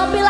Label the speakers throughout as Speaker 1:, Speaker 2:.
Speaker 1: Yo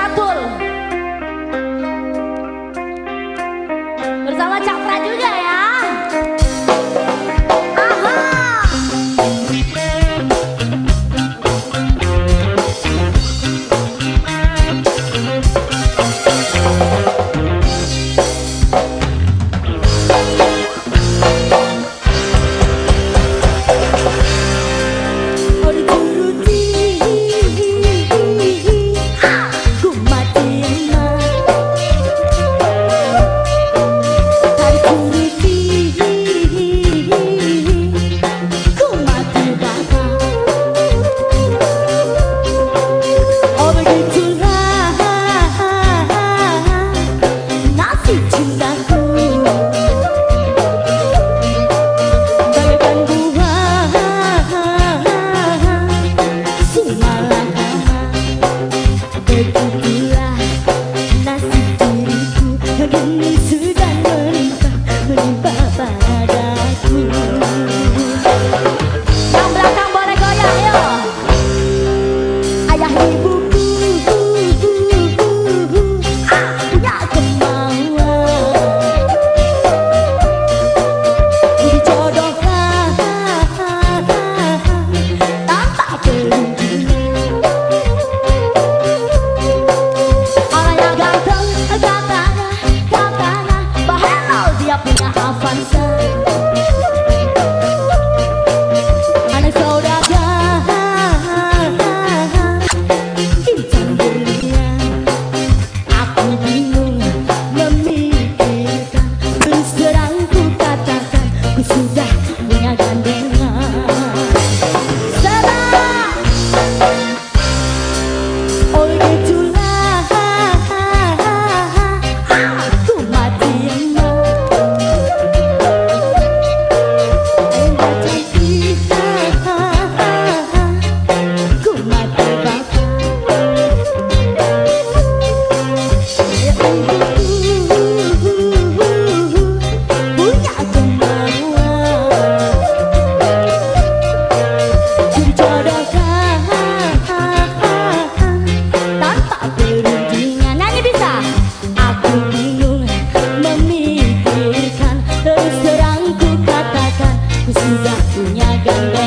Speaker 1: Thank you.